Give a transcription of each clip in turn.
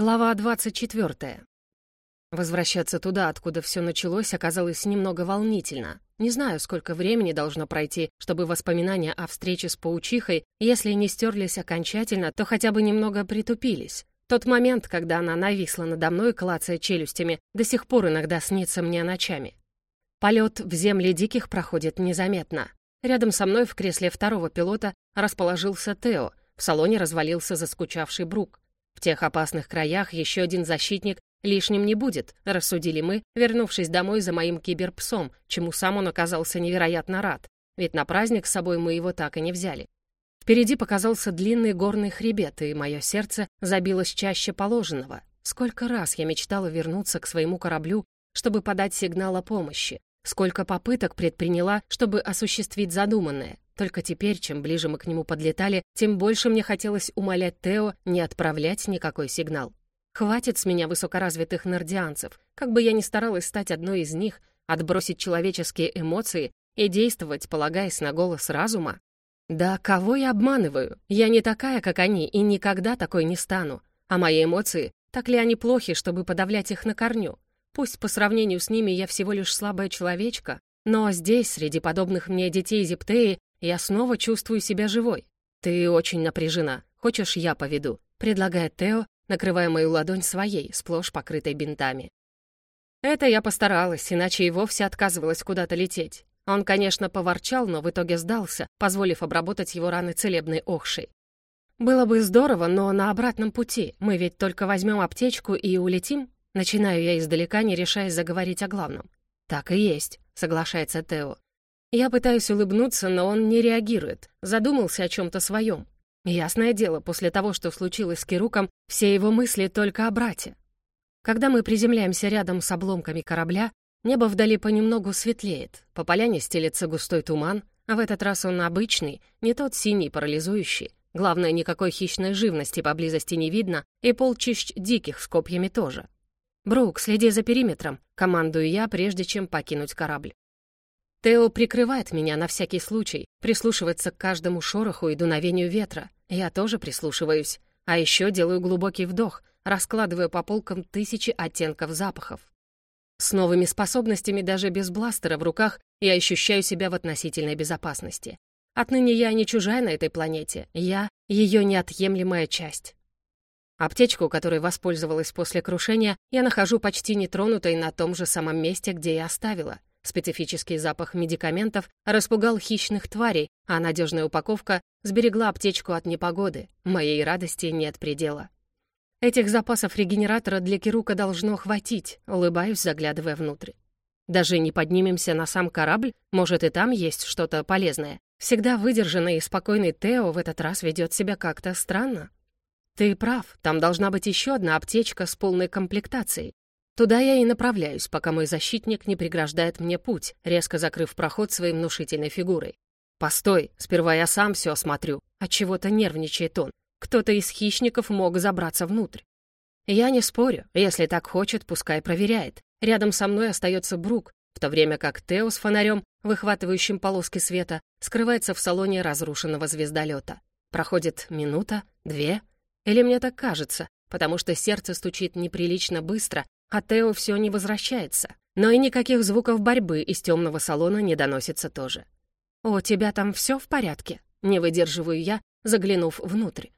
Глава 24. Возвращаться туда, откуда все началось, оказалось немного волнительно. Не знаю, сколько времени должно пройти, чтобы воспоминания о встрече с паучихой, если не стерлись окончательно, то хотя бы немного притупились. Тот момент, когда она нависла надо мной, клацая челюстями, до сих пор иногда снится мне ночами. Полет в земли диких проходит незаметно. Рядом со мной в кресле второго пилота расположился Тео, в салоне развалился заскучавший Брук. В тех опасных краях еще один защитник лишним не будет, рассудили мы, вернувшись домой за моим киберпсом, чему сам он оказался невероятно рад, ведь на праздник с собой мы его так и не взяли. Впереди показался длинный горный хребет, и мое сердце забилось чаще положенного. Сколько раз я мечтала вернуться к своему кораблю, чтобы подать сигнал о помощи. Сколько попыток предприняла, чтобы осуществить задуманное. Только теперь, чем ближе мы к нему подлетали, тем больше мне хотелось умолять Тео не отправлять никакой сигнал. Хватит с меня высокоразвитых нордианцев, как бы я ни старалась стать одной из них, отбросить человеческие эмоции и действовать, полагаясь на голос разума. Да кого я обманываю? Я не такая, как они, и никогда такой не стану. А мои эмоции, так ли они плохи, чтобы подавлять их на корню? Пусть по сравнению с ними я всего лишь слабая человечка, но здесь, среди подобных мне детей Зептеи, я снова чувствую себя живой. Ты очень напряжена. Хочешь, я поведу?» — предлагает Тео, накрывая мою ладонь своей, сплошь покрытой бинтами. Это я постаралась, иначе и вовсе отказывалась куда-то лететь. Он, конечно, поворчал, но в итоге сдался, позволив обработать его раны целебной охшей. «Было бы здорово, но на обратном пути. Мы ведь только возьмем аптечку и улетим?» Начинаю я издалека, не решаясь заговорить о главном. «Так и есть», — соглашается Тео. Я пытаюсь улыбнуться, но он не реагирует, задумался о чем-то своем. Ясное дело, после того, что случилось с Кируком, все его мысли только о брате. Когда мы приземляемся рядом с обломками корабля, небо вдали понемногу светлеет, по поляне стелется густой туман, а в этот раз он обычный, не тот синий, парализующий. Главное, никакой хищной живности поблизости не видно, и полчищ диких с копьями тоже. «Брук, следи за периметром», — командую я, прежде чем покинуть корабль. Тео прикрывает меня на всякий случай, прислушивается к каждому шороху и дуновению ветра. Я тоже прислушиваюсь. А еще делаю глубокий вдох, раскладывая по полкам тысячи оттенков запахов. С новыми способностями даже без бластера в руках я ощущаю себя в относительной безопасности. Отныне я не чужая на этой планете, я — ее неотъемлемая часть. Аптечку, которой воспользовалась после крушения, я нахожу почти нетронутой на том же самом месте, где я оставила — Специфический запах медикаментов распугал хищных тварей, а надежная упаковка сберегла аптечку от непогоды. Моей радости нет предела. Этих запасов регенератора для Кирука должно хватить, улыбаюсь, заглядывая внутрь. Даже не поднимемся на сам корабль, может, и там есть что-то полезное. Всегда выдержанный и спокойный Тео в этот раз ведет себя как-то странно. Ты прав, там должна быть еще одна аптечка с полной комплектацией. Туда я и направляюсь, пока мой защитник не преграждает мне путь, резко закрыв проход своей внушительной фигурой. «Постой, сперва я сам все осмотрю». Отчего-то нервничает он. Кто-то из хищников мог забраться внутрь. Я не спорю, если так хочет, пускай проверяет. Рядом со мной остается Брук, в то время как Тео с фонарем, выхватывающим полоски света, скрывается в салоне разрушенного звездолета. Проходит минута, две, или мне так кажется, потому что сердце стучит неприлично быстро, а Тео все не возвращается. Но и никаких звуков борьбы из темного салона не доносится тоже. «У тебя там все в порядке?» Не выдерживаю я, заглянув внутрь.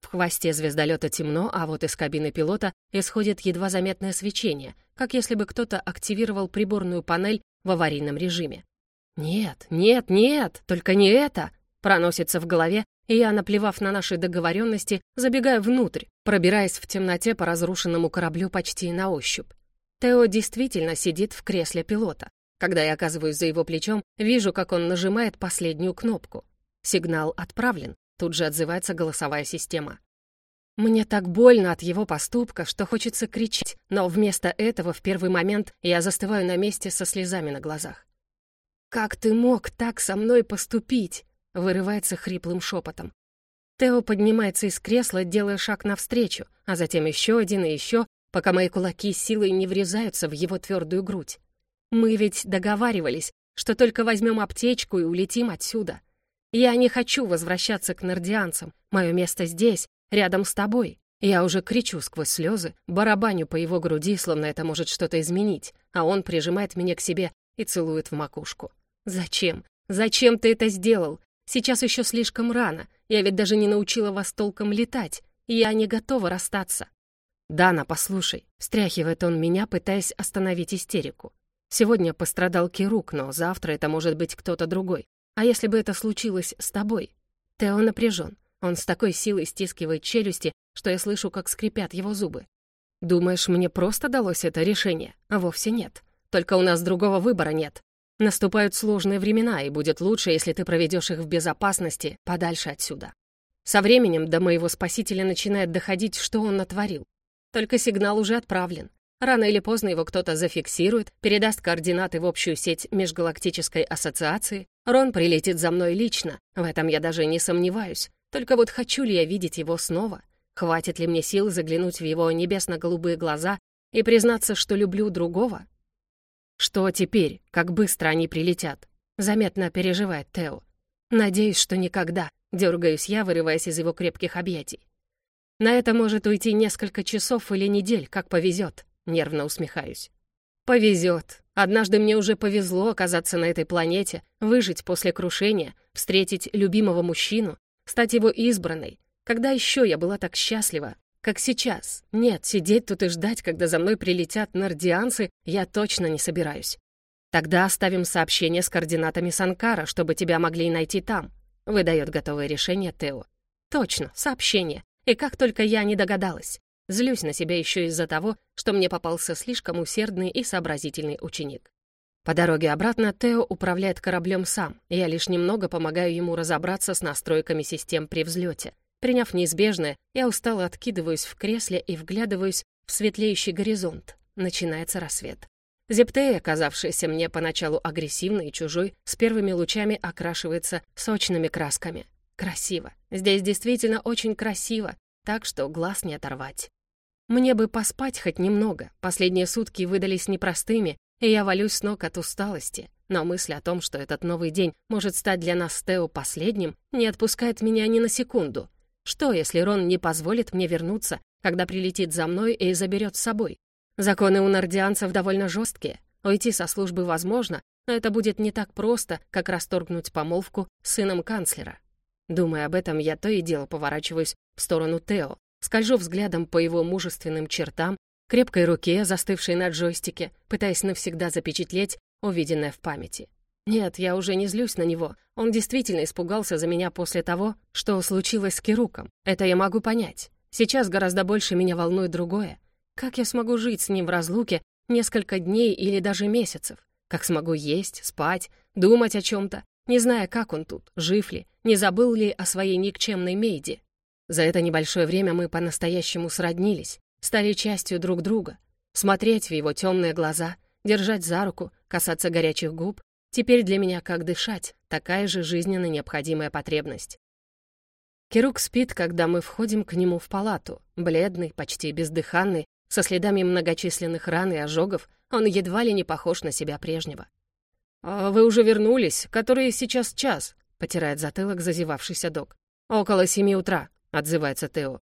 В хвосте звездолета темно, а вот из кабины пилота исходит едва заметное свечение, как если бы кто-то активировал приборную панель в аварийном режиме. «Нет, нет, нет, только не это!» проносится в голове, и я, наплевав на наши договоренности, забегаю внутрь, пробираясь в темноте по разрушенному кораблю почти на ощупь. Тео действительно сидит в кресле пилота. Когда я оказываюсь за его плечом, вижу, как он нажимает последнюю кнопку. Сигнал отправлен, тут же отзывается голосовая система. Мне так больно от его поступка, что хочется кричать, но вместо этого в первый момент я застываю на месте со слезами на глазах. «Как ты мог так со мной поступить?» вырывается хриплым шепотом. Тео поднимается из кресла, делая шаг навстречу, а затем еще один и еще, пока мои кулаки силой не врезаются в его твердую грудь. Мы ведь договаривались, что только возьмем аптечку и улетим отсюда. Я не хочу возвращаться к нордианцам. Мое место здесь, рядом с тобой. Я уже кричу сквозь слезы, барабаню по его груди, словно это может что-то изменить, а он прижимает меня к себе и целует в макушку. «Зачем? Зачем ты это сделал? Сейчас еще слишком рано. Я ведь даже не научила вас толком летать. Я не готова расстаться». «Дана, послушай», — встряхивает он меня, пытаясь остановить истерику. «Сегодня пострадал Кирук, но завтра это может быть кто-то другой. А если бы это случилось с тобой?» Тео напряжен. Он с такой силой стискивает челюсти, что я слышу, как скрипят его зубы. «Думаешь, мне просто далось это решение? А вовсе нет. Только у нас другого выбора нет. Наступают сложные времена, и будет лучше, если ты проведешь их в безопасности подальше отсюда». Со временем до моего спасителя начинает доходить, что он натворил. Только сигнал уже отправлен. Рано или поздно его кто-то зафиксирует, передаст координаты в общую сеть Межгалактической ассоциации. Рон прилетит за мной лично, в этом я даже не сомневаюсь. Только вот хочу ли я видеть его снова? Хватит ли мне сил заглянуть в его небесно-голубые глаза и признаться, что люблю другого? Что теперь? Как быстро они прилетят? Заметно переживает Тео. Надеюсь, что никогда. Дергаюсь я, вырываясь из его крепких объятий. На это может уйти несколько часов или недель, как повезет. Нервно усмехаюсь. Повезет. Однажды мне уже повезло оказаться на этой планете, выжить после крушения, встретить любимого мужчину, стать его избранной. Когда еще я была так счастлива, как сейчас? Нет, сидеть тут и ждать, когда за мной прилетят нардианцы, я точно не собираюсь. Тогда оставим сообщение с координатами Санкара, чтобы тебя могли найти там. Выдает готовое решение Тео. Точно, сообщение. И как только я не догадалась. Злюсь на себя еще из-за того, что мне попался слишком усердный и сообразительный ученик. По дороге обратно Тео управляет кораблем сам, я лишь немного помогаю ему разобраться с настройками систем при взлете. Приняв неизбежное, я устало откидываюсь в кресле и вглядываюсь в светлеющий горизонт. Начинается рассвет. Зептея, оказавшаяся мне поначалу агрессивной и чужой, с первыми лучами окрашивается сочными красками. Красиво. Здесь действительно очень красиво, так что глаз не оторвать. Мне бы поспать хоть немного. Последние сутки выдались непростыми, и я валюсь с ног от усталости. Но мысль о том, что этот новый день может стать для нас с Тео последним, не отпускает меня ни на секунду. Что, если Рон не позволит мне вернуться, когда прилетит за мной и заберет с собой? Законы у нардианцев довольно жесткие. Уйти со службы возможно, но это будет не так просто, как расторгнуть помолвку с сыном канцлера. Думая об этом, я то и дело поворачиваюсь в сторону Тео, скольжу взглядом по его мужественным чертам, крепкой руке, застывшей на джойстике, пытаясь навсегда запечатлеть увиденное в памяти. Нет, я уже не злюсь на него. Он действительно испугался за меня после того, что случилось с Кируком. Это я могу понять. Сейчас гораздо больше меня волнует другое. Как я смогу жить с ним в разлуке несколько дней или даже месяцев? Как смогу есть, спать, думать о чем-то, не зная, как он тут, жив ли, не забыл ли о своей никчемной Мейде? За это небольшое время мы по-настоящему сроднились, стали частью друг друга. Смотреть в его темные глаза, держать за руку, касаться горячих губ, Теперь для меня как дышать, такая же жизненно необходимая потребность. Кирук спит, когда мы входим к нему в палату. Бледный, почти бездыханный, со следами многочисленных ран и ожогов, он едва ли не похож на себя прежнего. «А «Вы уже вернулись? Который сейчас час?» — потирает затылок зазевавшийся док. «Около семи утра», — отзывается Тео.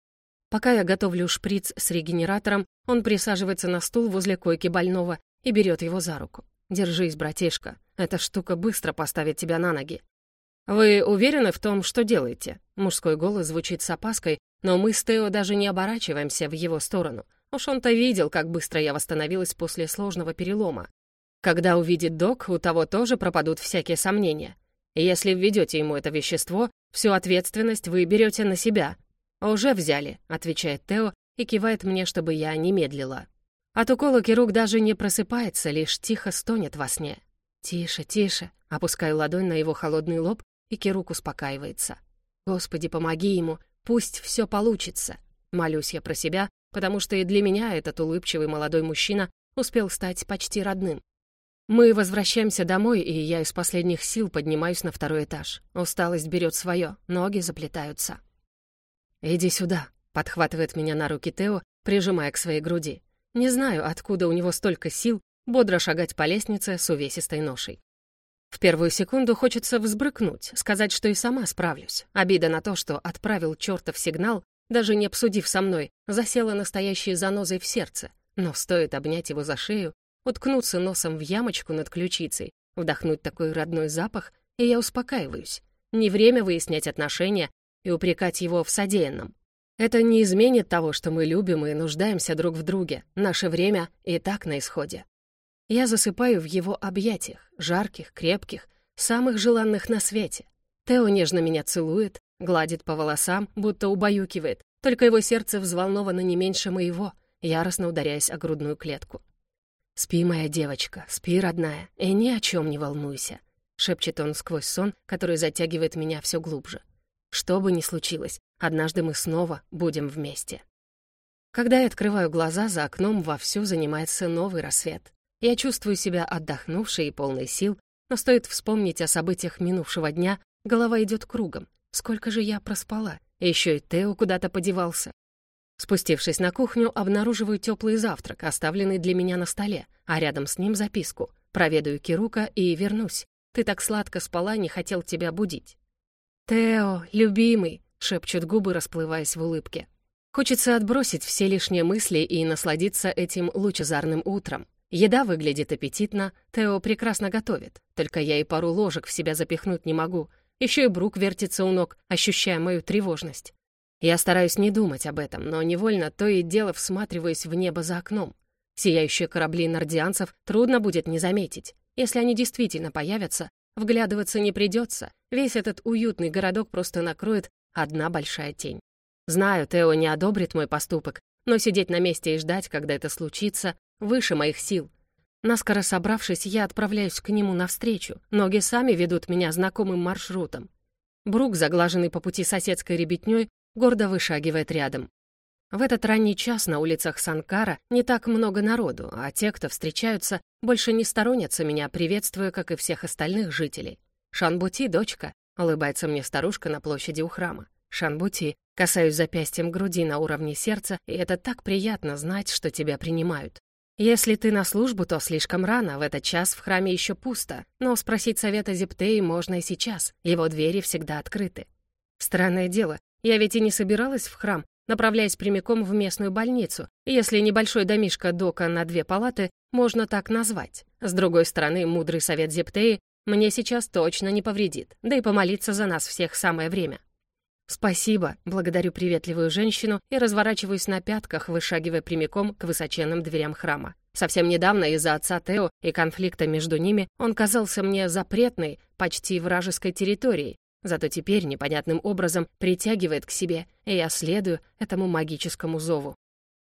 Пока я готовлю шприц с регенератором, он присаживается на стул возле койки больного и берет его за руку. «Держись, братишка, эта штука быстро поставит тебя на ноги». «Вы уверены в том, что делаете?» Мужской голос звучит с опаской, но мы с Тео даже не оборачиваемся в его сторону. Уж он-то видел, как быстро я восстановилась после сложного перелома. Когда увидит док, у того тоже пропадут всякие сомнения. Если введете ему это вещество, всю ответственность вы берете на себя. «Уже взяли», — отвечает Тео и кивает мне, чтобы я не медлила. От укола Кирук даже не просыпается, лишь тихо стонет во сне. «Тише, тише!» Опускаю ладонь на его холодный лоб, и Кирук успокаивается. «Господи, помоги ему! Пусть все получится!» Молюсь я про себя, потому что и для меня этот улыбчивый молодой мужчина успел стать почти родным. Мы возвращаемся домой, и я из последних сил поднимаюсь на второй этаж. Усталость берет свое, ноги заплетаются. «Иди сюда», — подхватывает меня на руки Тео, прижимая к своей груди. Не знаю, откуда у него столько сил бодро шагать по лестнице с увесистой ношей. В первую секунду хочется взбрыкнуть, сказать, что и сама справлюсь. Обида на то, что отправил чертов сигнал, даже не обсудив со мной, засела настоящей занозой в сердце. Но стоит обнять его за шею, уткнуться носом в ямочку над ключицей, вдохнуть такой родной запах, и я успокаиваюсь. Не время выяснять отношения и упрекать его в содеянном. Это не изменит того, что мы любим и нуждаемся друг в друге. Наше время и так на исходе. Я засыпаю в его объятиях, жарких, крепких, самых желанных на свете. Тео нежно меня целует, гладит по волосам, будто убаюкивает, только его сердце взволновано не меньше моего, яростно ударяясь о грудную клетку. «Спи, моя девочка, спи, родная, и ни о чем не волнуйся», — шепчет он сквозь сон, который затягивает меня все глубже. «Что бы ни случилось, Однажды мы снова будем вместе. Когда я открываю глаза, за окном вовсю занимается новый рассвет. Я чувствую себя отдохнувшей и полной сил, но стоит вспомнить о событиях минувшего дня, голова идет кругом. Сколько же я проспала? Еще и Тео куда-то подевался. Спустившись на кухню, обнаруживаю теплый завтрак, оставленный для меня на столе, а рядом с ним записку. Проведаю Кирука и вернусь. Ты так сладко спала, не хотел тебя будить. «Тео, любимый!» — шепчут губы, расплываясь в улыбке. Хочется отбросить все лишние мысли и насладиться этим лучезарным утром. Еда выглядит аппетитно, Тео прекрасно готовит, только я и пару ложек в себя запихнуть не могу. Еще и Брук вертится у ног, ощущая мою тревожность. Я стараюсь не думать об этом, но невольно то и дело всматриваясь в небо за окном. Сияющие корабли нордианцев трудно будет не заметить. Если они действительно появятся, вглядываться не придется. Весь этот уютный городок просто накроет Одна большая тень. Знаю, Тео не одобрит мой поступок, но сидеть на месте и ждать, когда это случится, выше моих сил. Наскоро собравшись, я отправляюсь к нему навстречу. Ноги сами ведут меня знакомым маршрутом. Брук, заглаженный по пути соседской ребятнёй, гордо вышагивает рядом. В этот ранний час на улицах Санкара не так много народу, а те, кто встречаются, больше не сторонятся меня, приветствуя, как и всех остальных жителей. Шанбути — дочка, Улыбается мне старушка на площади у храма. Шанбути, касаюсь запястьем груди на уровне сердца, и это так приятно знать, что тебя принимают. Если ты на службу, то слишком рано, в этот час в храме еще пусто, но спросить совета Зептеи можно и сейчас, его двери всегда открыты. Странное дело, я ведь и не собиралась в храм, направляясь прямиком в местную больницу, если небольшой домишко дока на две палаты можно так назвать. С другой стороны, мудрый совет Зептеи мне сейчас точно не повредит, да и помолиться за нас всех самое время. «Спасибо», — благодарю приветливую женщину и разворачиваюсь на пятках, вышагивая прямиком к высоченным дверям храма. Совсем недавно из-за отца Тео и конфликта между ними он казался мне запретной, почти вражеской территорией, зато теперь непонятным образом притягивает к себе, и я следую этому магическому зову.